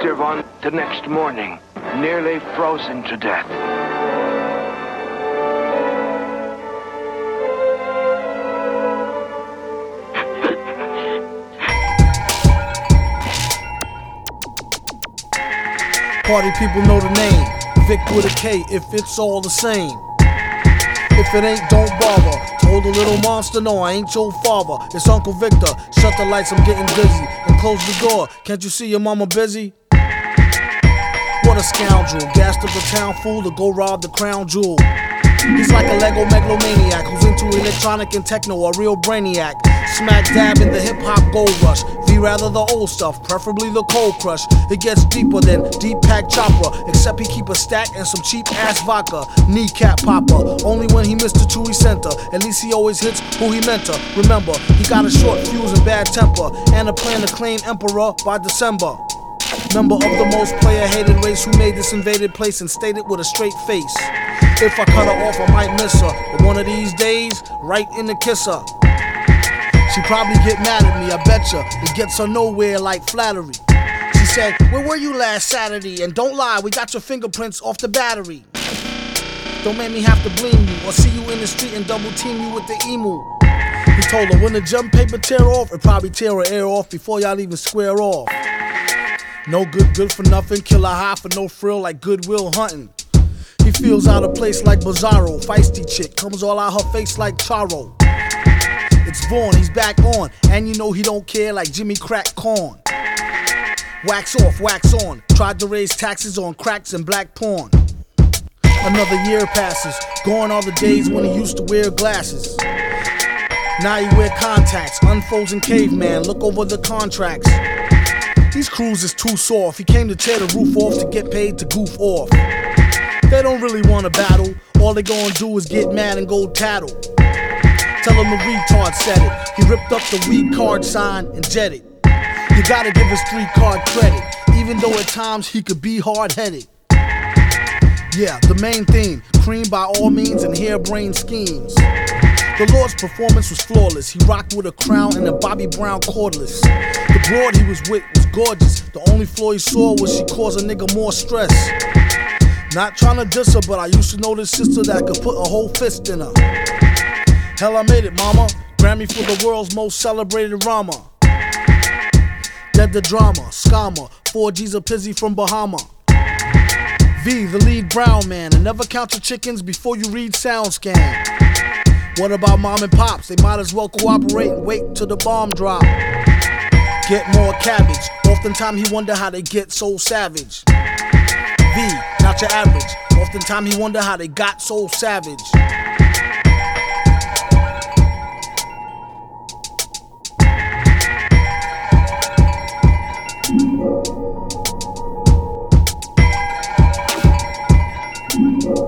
The next morning, nearly frozen to death. Party people know the name. Vik with a K if it's all the same. If it ain't, don't bother. Told the little monster, no, I ain't your father. It's Uncle Viktor. Shut the lights, I'm getting dizzy. And close the door. Can't you see your mama busy? A scoundrel. Gassed up the town fool to go rob the crown jewel. He's like a Lego megalomaniac who's into electronic and techno, a real brainiac. Smack dab in the hip hop gold rush. V rather the old stuff, preferably the cold crush. It gets deeper than deep pack chopper, except he keep a stack and some cheap ass vodka. Kneecap popper, only when he missed the Chewy center. At least he always hits who he meant to. Remember, he got a short fuse and bad temper, and a plan to claim emperor by December. Member of the most player hated race who made this invaded place and stated with a straight face. If I cut her off, I might miss her. But one of these days, right in the kisser. She probably get mad at me, I betcha. It gets her nowhere like flattery. She said, Where were you last Saturday? And don't lie, we got your fingerprints off the battery. Don't make me have to blame you or see you in the street and double team you with the emu. He told her when the jump paper tear off, it probably tear her air off before y'all even square off. No good, good for nothing. Kill a high for no frill like Goodwill Hunting. He feels out of place like Bizarro. Feisty chick comes all out her face like Charo. It's Vaughn, he's back on, and you know he don't care like Jimmy Crack Corn. Wax off, wax on. Tried to raise taxes on cracks and black porn. Another year passes, gone are the days when he used to wear glasses. Now he wear contacts, unfrozen caveman, look over the contracts. These crews is too soft. He came to tear the roof off to get paid to goof off. They don't really wanna battle. All they gonna do is get mad and go tattle. Tell him the retard said it. He ripped up the weak card sign and jetted. You gotta give his three card credit, even though at times he could be hard headed. Yeah, the main theme cream by all means and harebrained schemes. The Lord's performance was flawless. He rocked with a crown and a Bobby Brown cordless. The broad he was with was gorgeous. The only flaw he saw was she caused a nigga more stress. Not trying to diss her, but I used to know this sister that could put a whole fist in her. Hell, I made it, mama. Grammy for the world's most celebrated Rama. Dead the drama, scammer. 4G's a pizzy from Bahama. V, the lead brown man, and never count your chickens before you read SoundScan. What about mom and pops? They might as well cooperate and wait till the bomb drop get more cabbage. Oftentimes he wonder how they get so savage. V, not your average. Oftentimes he wonder how they got so savage. Thank